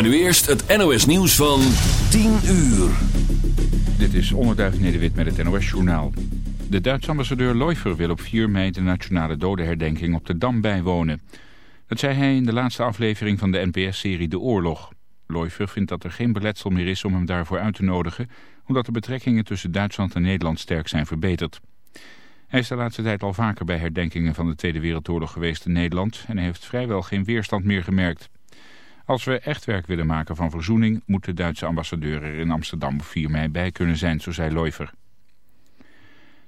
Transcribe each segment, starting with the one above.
Maar nu eerst het NOS nieuws van 10 uur. Dit is Onderduif Nederwit met het NOS-journaal. De Duitse ambassadeur Leufer wil op 4 mei de nationale dodenherdenking op de Dam bijwonen. Dat zei hij in de laatste aflevering van de NPS-serie De Oorlog. Leufer vindt dat er geen beletsel meer is om hem daarvoor uit te nodigen... omdat de betrekkingen tussen Duitsland en Nederland sterk zijn verbeterd. Hij is de laatste tijd al vaker bij herdenkingen van de Tweede Wereldoorlog geweest in Nederland... en heeft vrijwel geen weerstand meer gemerkt. Als we echt werk willen maken van verzoening... moet de Duitse ambassadeur er in Amsterdam op 4 mei bij kunnen zijn, zo zei Leuver.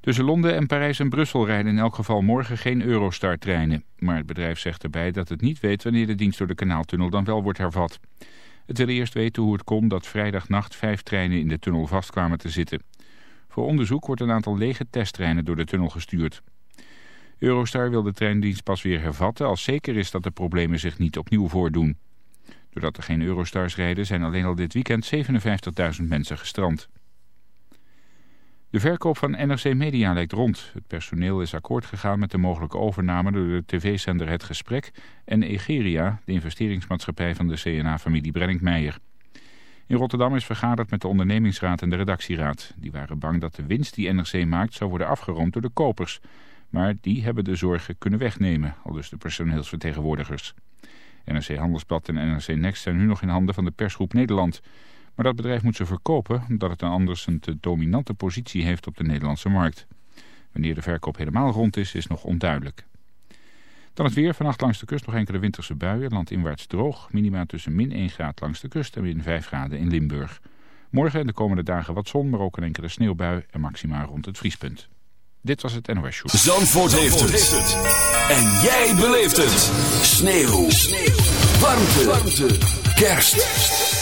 Tussen Londen en Parijs en Brussel rijden in elk geval morgen geen Eurostar-treinen. Maar het bedrijf zegt erbij dat het niet weet wanneer de dienst door de kanaaltunnel dan wel wordt hervat. Het wil eerst weten hoe het kon dat vrijdagnacht vijf treinen in de tunnel vastkwamen te zitten. Voor onderzoek wordt een aantal lege testtreinen door de tunnel gestuurd. Eurostar wil de treindienst pas weer hervatten als zeker is dat de problemen zich niet opnieuw voordoen. Doordat er geen Eurostars rijden zijn alleen al dit weekend 57.000 mensen gestrand. De verkoop van NRC Media lijkt rond. Het personeel is akkoord gegaan met de mogelijke overname door de tv-zender Het Gesprek en Egeria, de investeringsmaatschappij van de CNA-familie Brenninkmeijer. In Rotterdam is vergaderd met de ondernemingsraad en de redactieraad. Die waren bang dat de winst die NRC maakt zou worden afgeroomd door de kopers. Maar die hebben de zorgen kunnen wegnemen, al dus de personeelsvertegenwoordigers. NRC Handelsblad en NRC Next zijn nu nog in handen van de persgroep Nederland. Maar dat bedrijf moet ze verkopen omdat het anders een te dominante positie heeft op de Nederlandse markt. Wanneer de verkoop helemaal rond is, is nog onduidelijk. Dan het weer. Vannacht langs de kust nog enkele winterse buien. Landinwaarts droog. Minima tussen min 1 graad langs de kust en min 5 graden in Limburg. Morgen en de komende dagen wat zon, maar ook een enkele sneeuwbui en maximaal rond het vriespunt. Dit was het NOS Show. Zandvoort, heeft, het. En jij beleeft het. Sneeuw. Sneeuw. Warmte. Warmte. Kerst.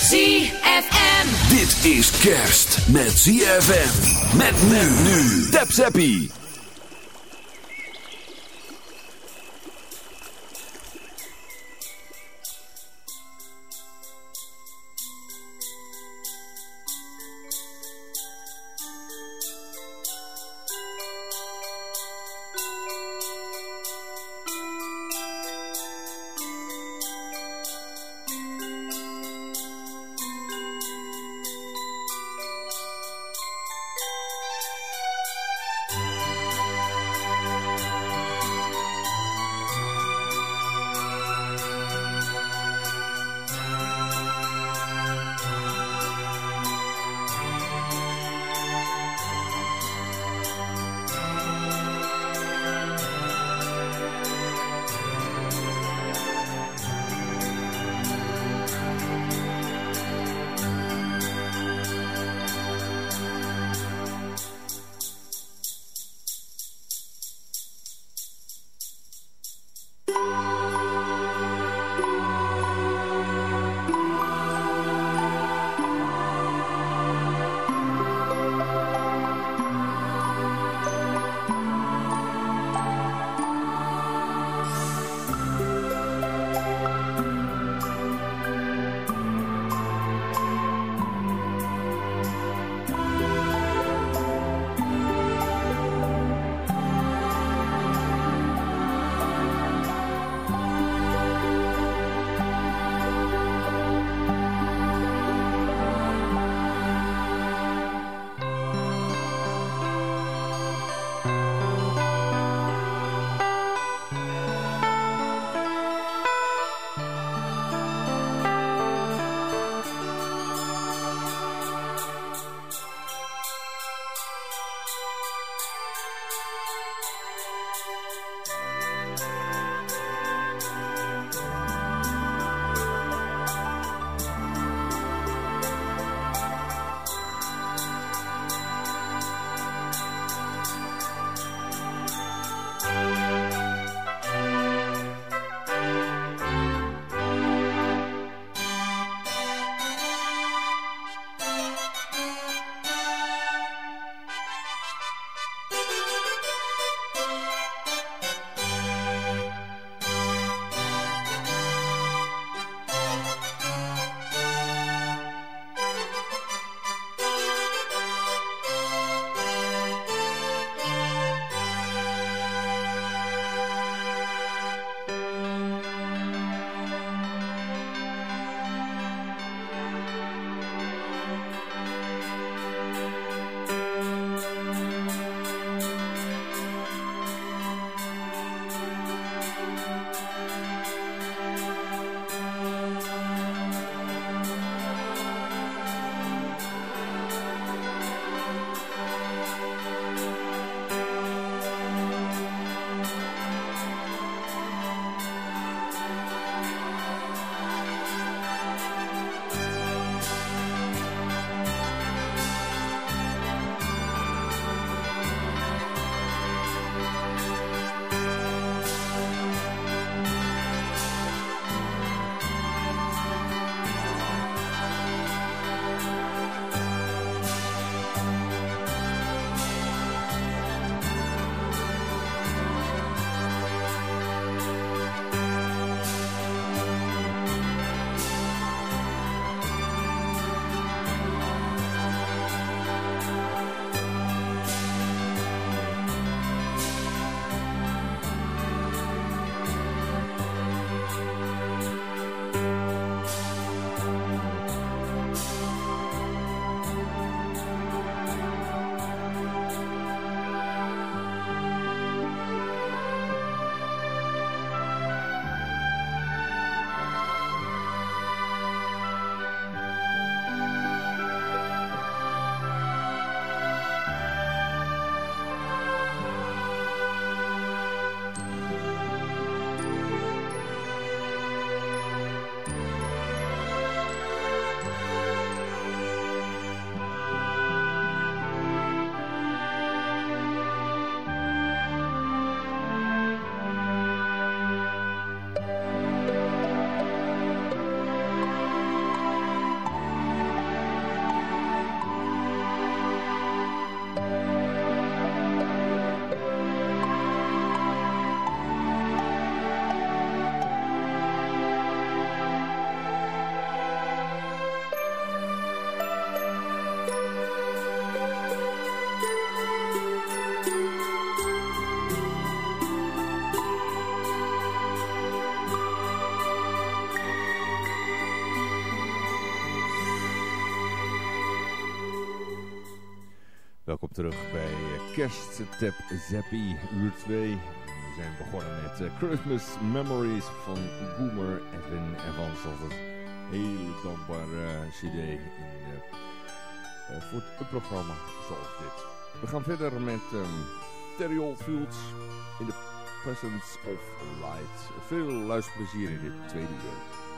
ZFM. Dit is kerst met ZFM. Met men nu. Tap Zappie. Welkom terug bij Kersttap Zappie, uur 2. We zijn begonnen met uh, Christmas Memories van Boomer Edwin Evans. Altijd een hele dankbare uh, cd in, voor het programma zoals dit. We gaan verder met um, Terry in the Presence of Light. Veel luisterplezier in dit tweede uur.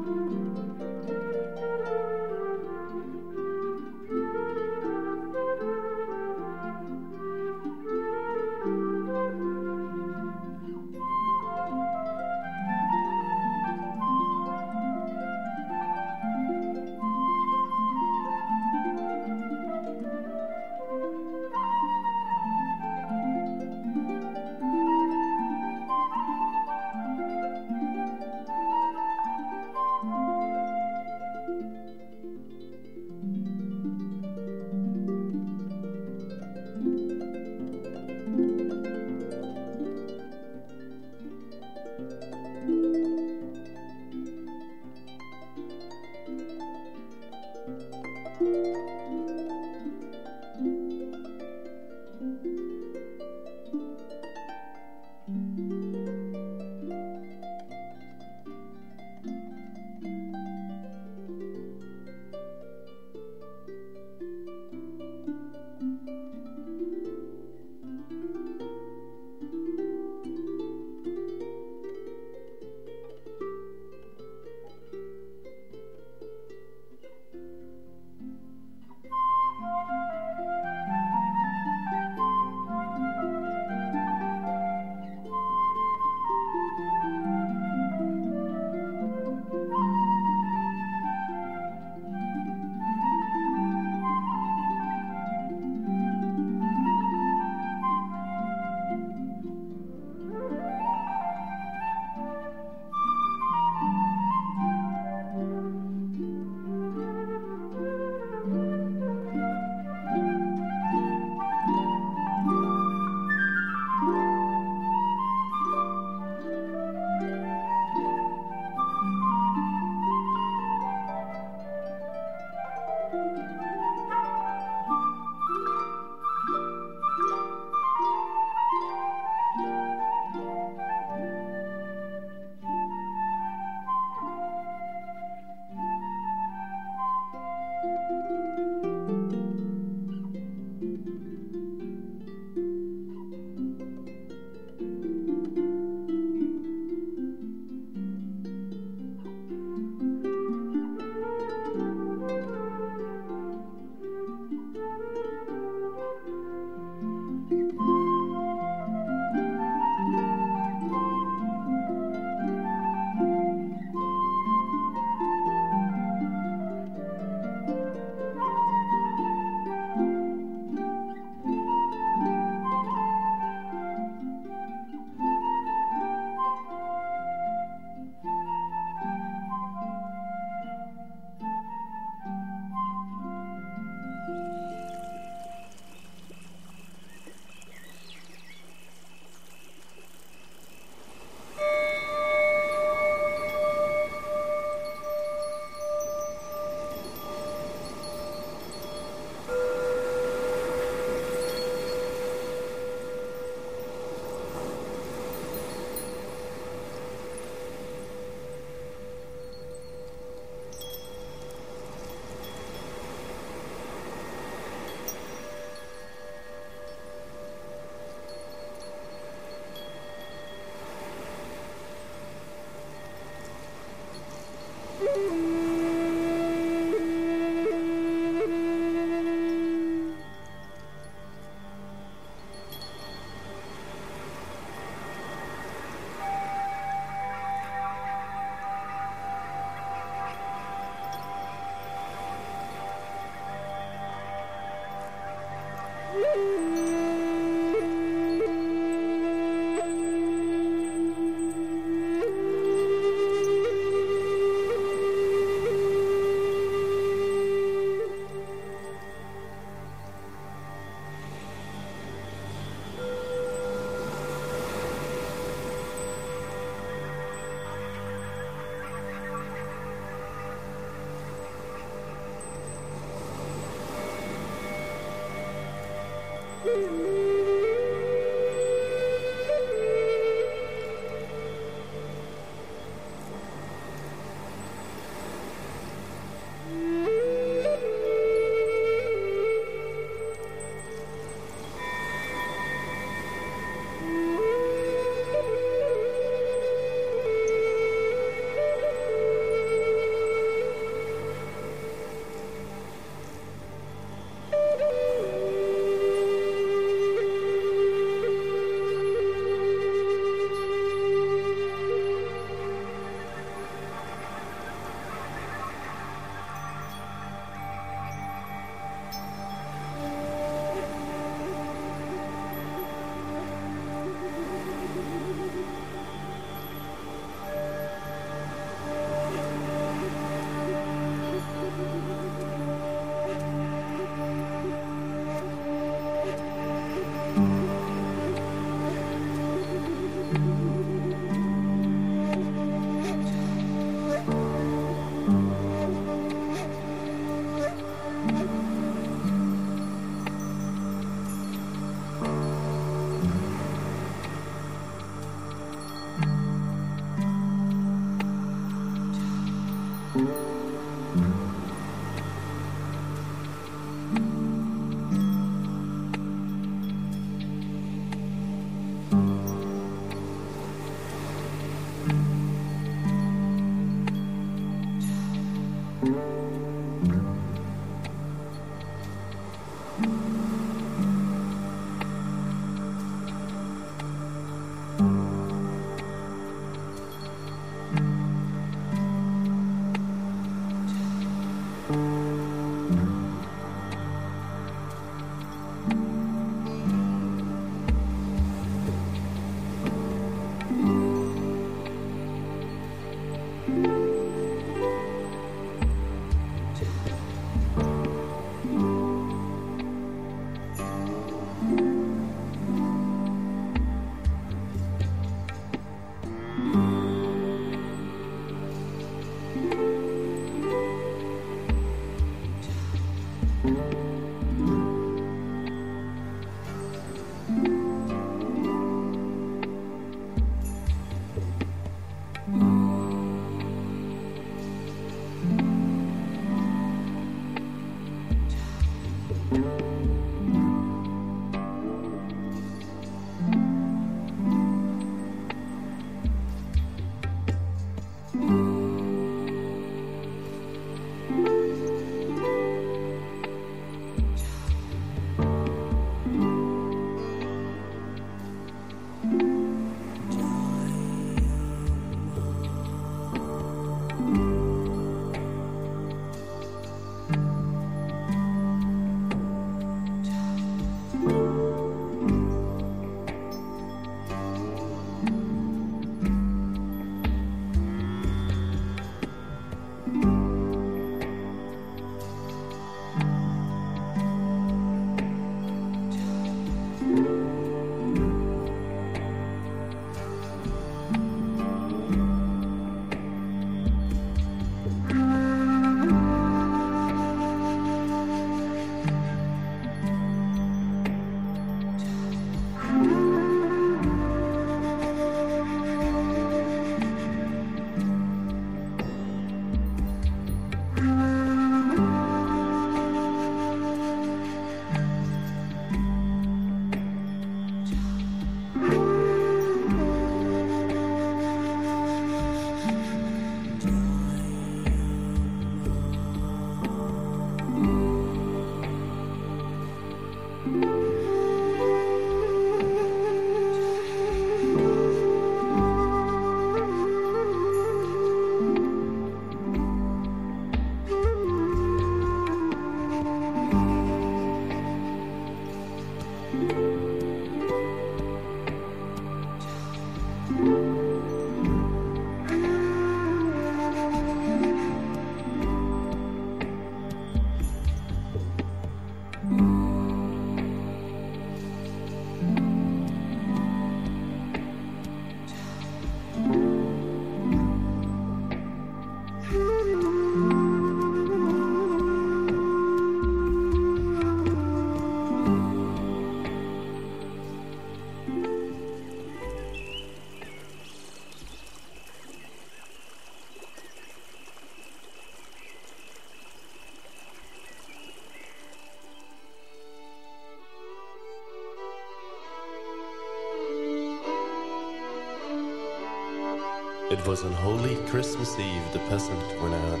It was on holy Christmas Eve the peasant went out.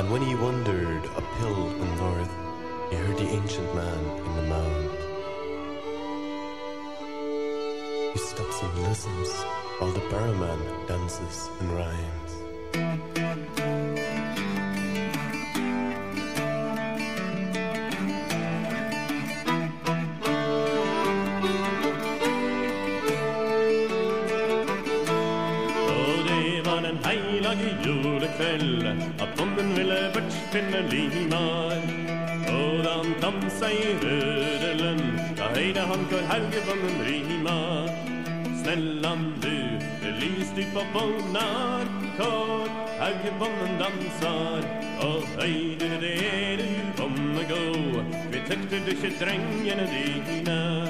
And when he wandered uphill and north, he heard the ancient man in the mound. He stops and listens while the barrowman dances and rhymes. stora att bonden ville vart finna linar. Ådan dansa i rödelen, ja hejda han kör helgebonden rima. Snällan du, lys du på bollar, kör helgebonden dansar. Och höjde det är du kommer gå, vi tyckte du inte drängen dina.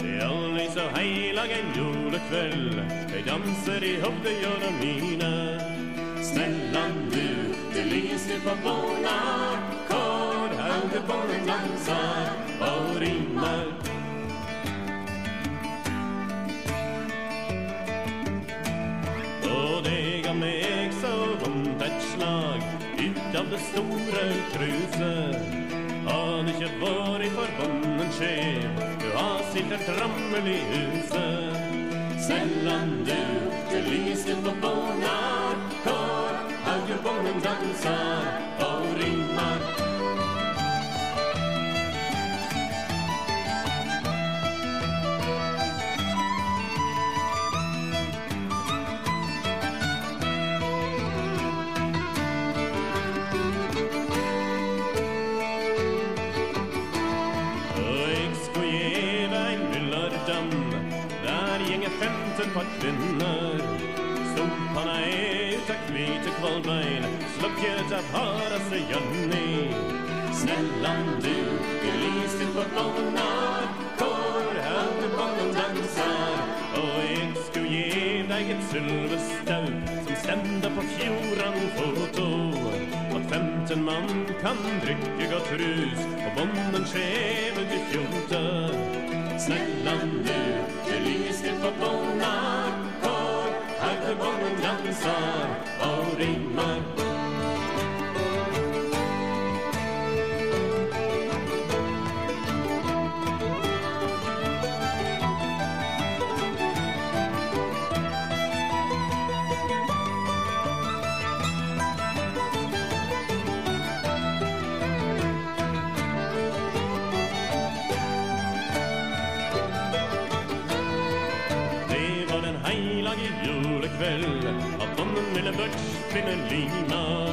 Ja, är aldrig så helig en julekväll, vi danser ihop, det gör de mina. Silverborna Karlhaugeborgen dansar och rimmar Och det gav mig så ont ett slag utav det stora kruset Hade inte varit förbunden skev Du har sitter trammel i huset. Sällan du, du lyste på bånar haugebånden dansar och rimmar par kvite kvalbein Slocket av haraste Jenny Snällan du, du lyser på bånar Kår hade bånen dansar Och jag skulle ge dig ett silverstaup Som stämde på fjordan foto. Att femten man kan dricka gott rus Och bonden skevet i fjorta Snällan du, du lyser på bånar Kår hade bånen dansar och rimmar julekväll Att bonden kväll Av honom eller börtspinnen lina.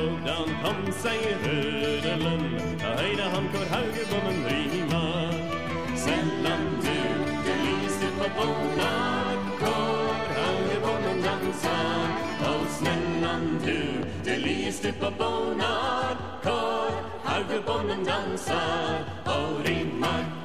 Ögdan kom sig hödelen han, hankor högerbommen rima Sällan du, du lyser på båda kår Högerbommen dansar Och snällan du, du lyser på båda kår Högerbommen dansar och rimmar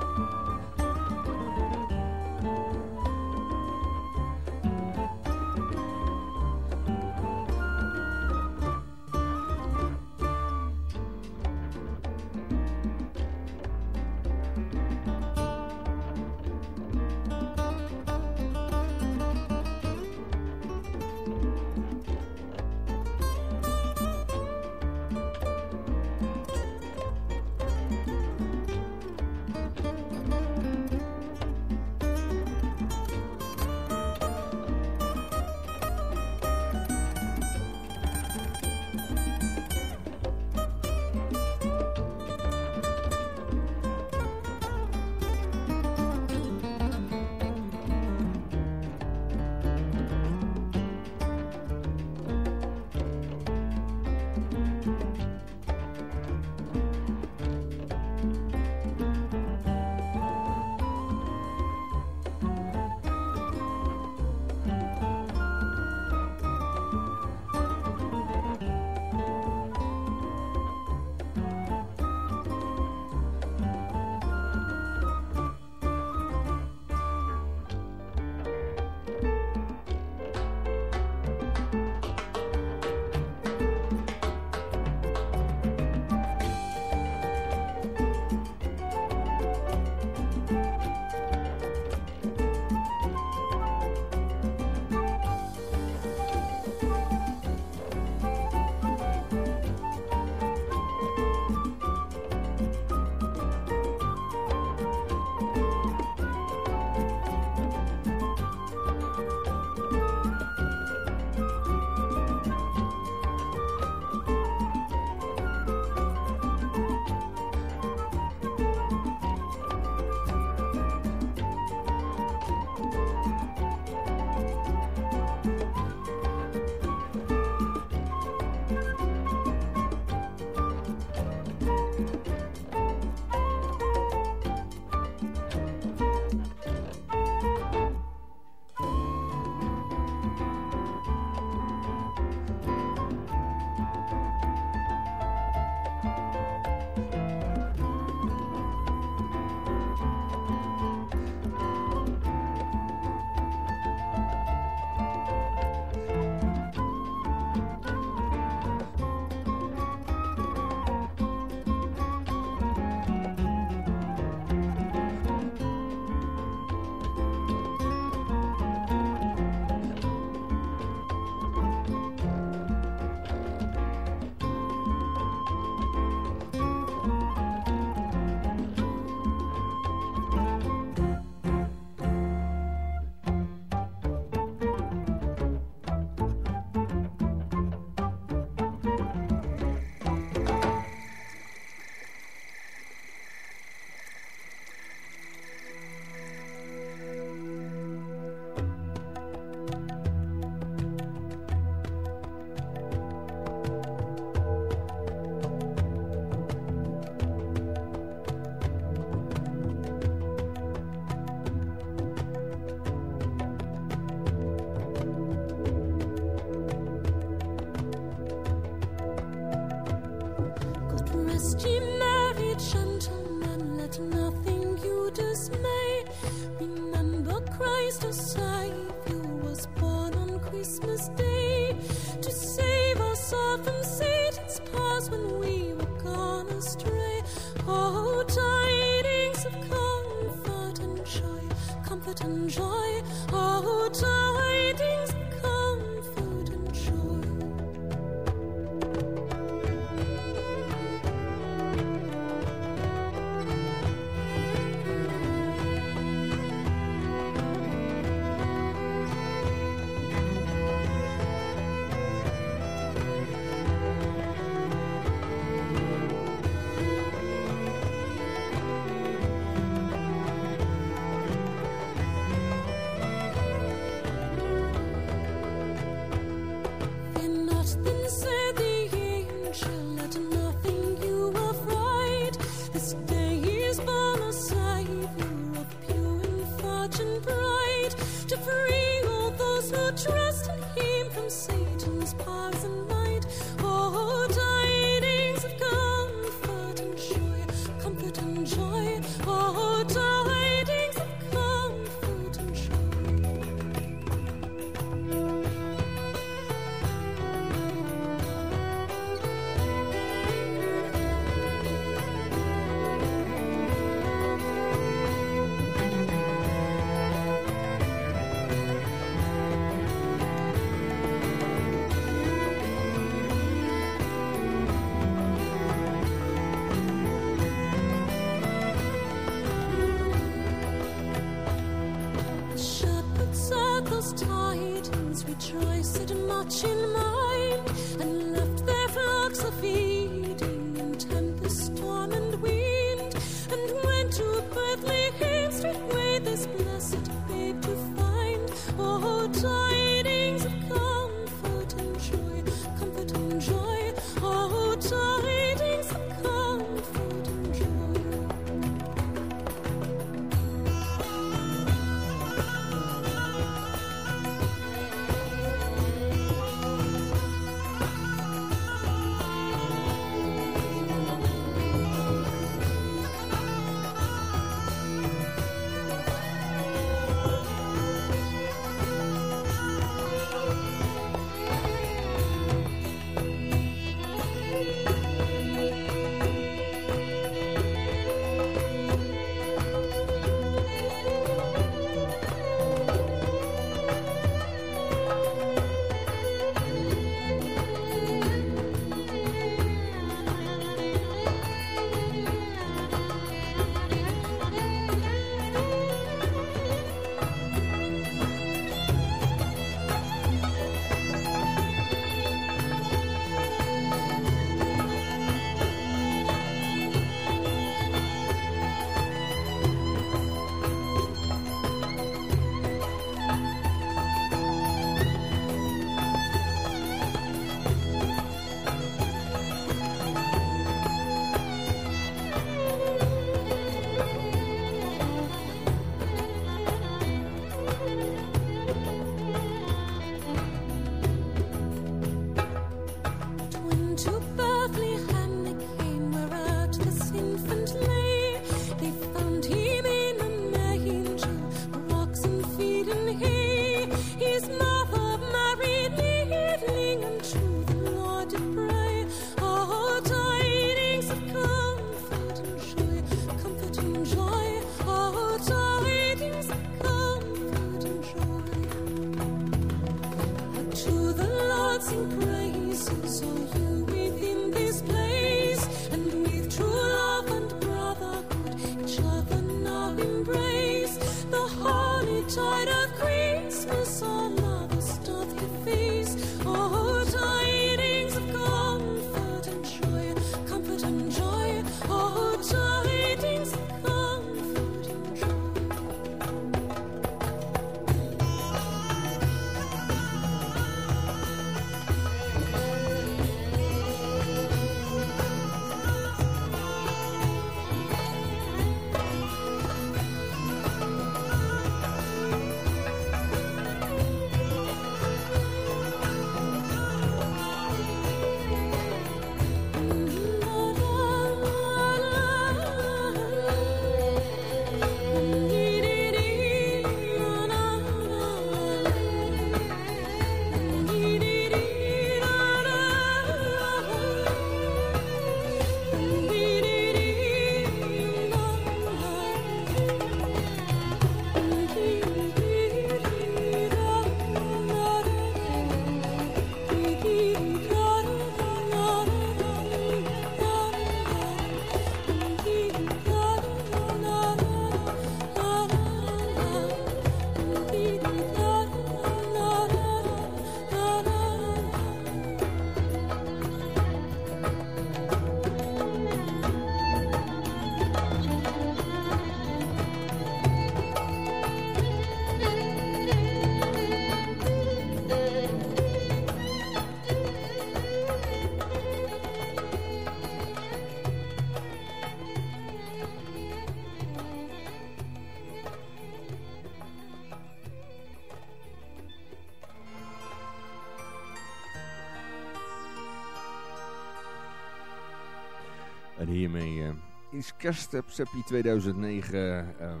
is Kerststep Seppi 2009 um,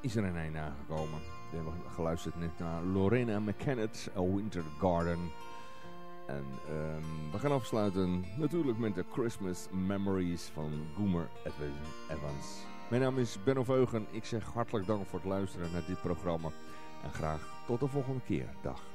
is er een einde aangekomen. We hebben geluisterd net naar Lorena McKennet, A Winter Garden. En um, we gaan afsluiten natuurlijk met de Christmas Memories van Goomer Evans. Mijn naam is Benno Veugen. Ik zeg hartelijk dank voor het luisteren naar dit programma. En graag tot de volgende keer. Dag.